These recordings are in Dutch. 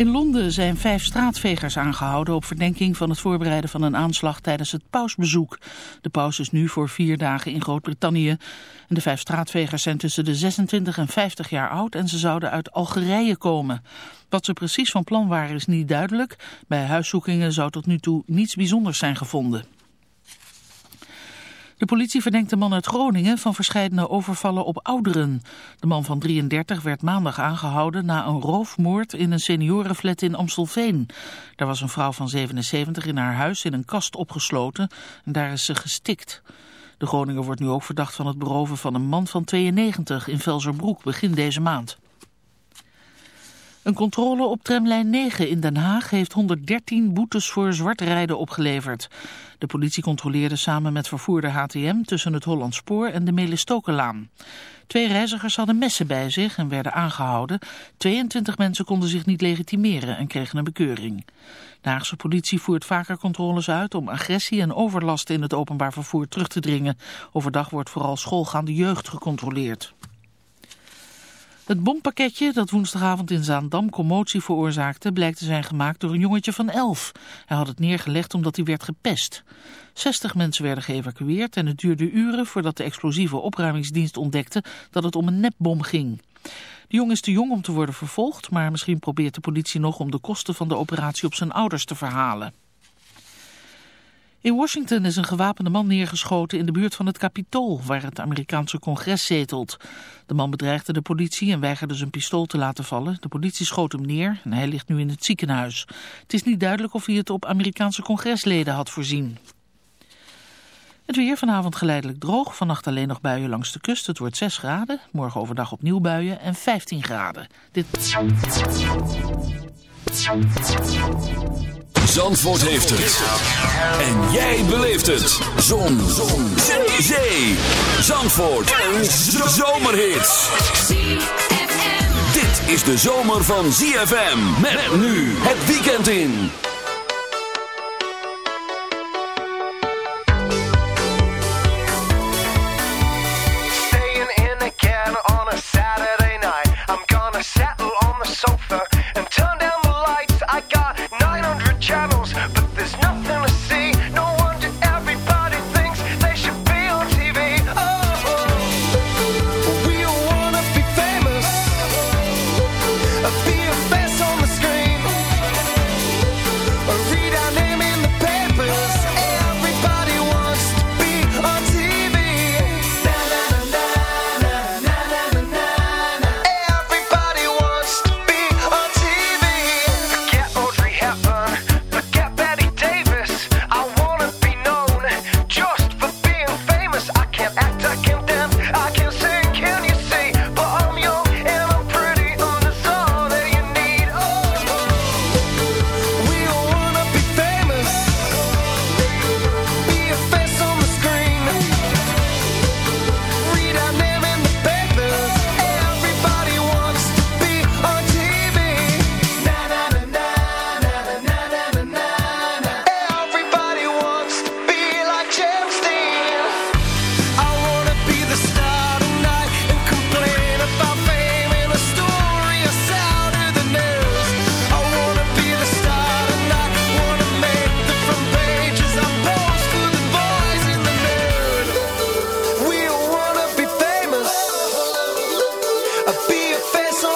In Londen zijn vijf straatvegers aangehouden op verdenking van het voorbereiden van een aanslag tijdens het pausbezoek. De paus is nu voor vier dagen in Groot-Brittannië. De vijf straatvegers zijn tussen de 26 en 50 jaar oud en ze zouden uit Algerije komen. Wat ze precies van plan waren is niet duidelijk. Bij huiszoekingen zou tot nu toe niets bijzonders zijn gevonden. De politie verdenkt de man uit Groningen van verscheidene overvallen op ouderen. De man van 33 werd maandag aangehouden na een roofmoord in een seniorenflat in Amstelveen. Daar was een vrouw van 77 in haar huis in een kast opgesloten en daar is ze gestikt. De Groninger wordt nu ook verdacht van het beroven van een man van 92 in Velzerbroek begin deze maand. Een controle op tramlijn 9 in Den Haag heeft 113 boetes voor zwartrijden opgeleverd. De politie controleerde samen met vervoerder HTM tussen het Hollandspoor en de Melistokenlaan. Twee reizigers hadden messen bij zich en werden aangehouden. 22 mensen konden zich niet legitimeren en kregen een bekeuring. De Haagse politie voert vaker controles uit om agressie en overlast in het openbaar vervoer terug te dringen. Overdag wordt vooral schoolgaande jeugd gecontroleerd. Het bompakketje dat woensdagavond in Zaandam commotie veroorzaakte... blijkt te zijn gemaakt door een jongetje van elf. Hij had het neergelegd omdat hij werd gepest. 60 mensen werden geëvacueerd en het duurde uren... voordat de explosieve opruimingsdienst ontdekte dat het om een nepbom ging. De jongen is te jong om te worden vervolgd... maar misschien probeert de politie nog om de kosten van de operatie op zijn ouders te verhalen. In Washington is een gewapende man neergeschoten in de buurt van het Capitool, waar het Amerikaanse congres zetelt. De man bedreigde de politie en weigerde zijn pistool te laten vallen. De politie schoot hem neer en hij ligt nu in het ziekenhuis. Het is niet duidelijk of hij het op Amerikaanse congresleden had voorzien. Het weer vanavond geleidelijk droog, vannacht alleen nog buien langs de kust. Het wordt 6 graden, morgen overdag opnieuw buien en 15 graden. Dit... Zandvoort heeft het. En jij beleeft het. Zon. Zon. Zee. Zandvoort. Een zomerhit. Dit is de zomer van ZFM. Met nu het weekend in.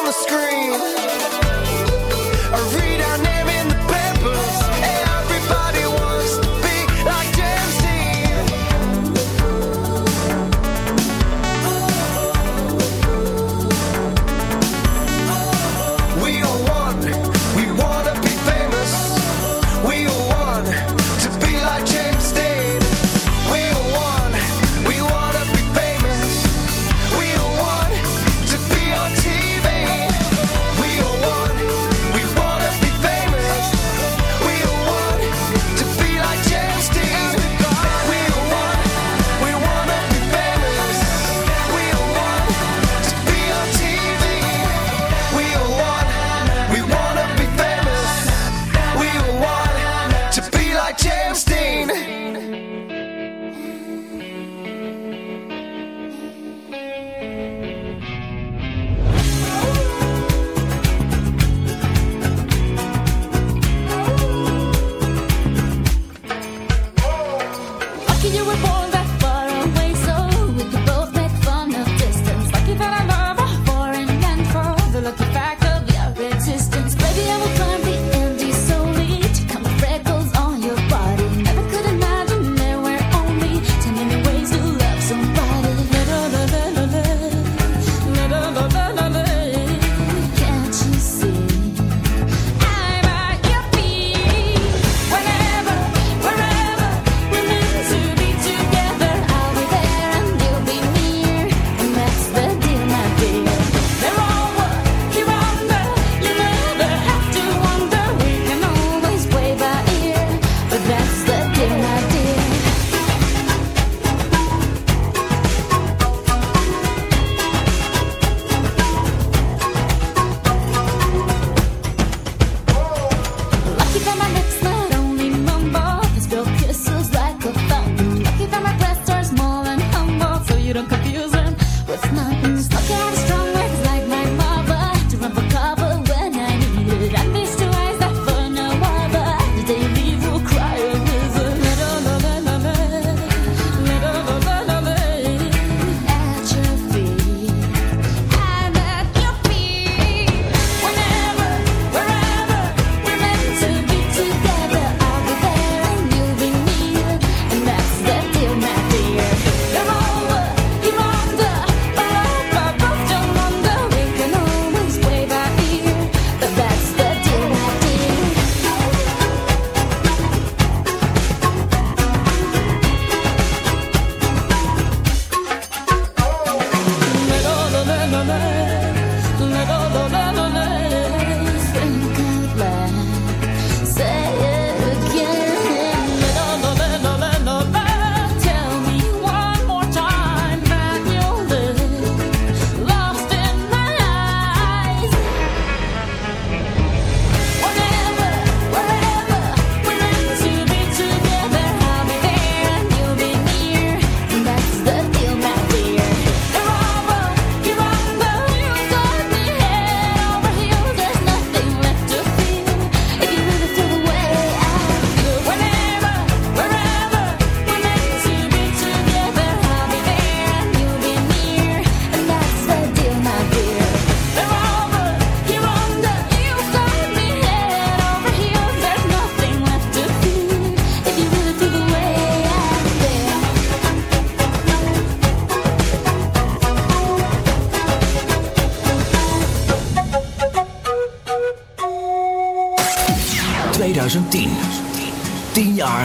On the screen.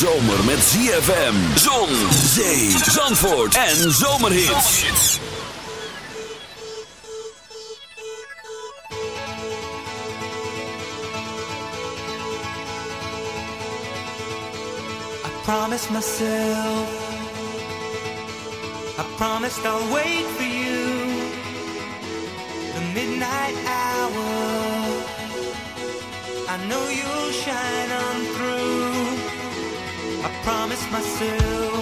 zomer met ZFM. Zon, zee, zandvoort en zomerhits. I promise: myself. I promised I'll wait for you. promised myself.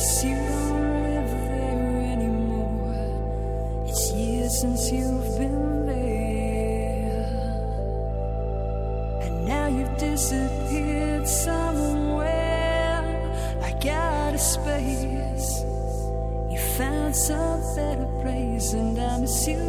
It's you don't live there anymore. It's years since you've been there. And now you've disappeared somewhere. I got a space. You found some better place, and I miss you.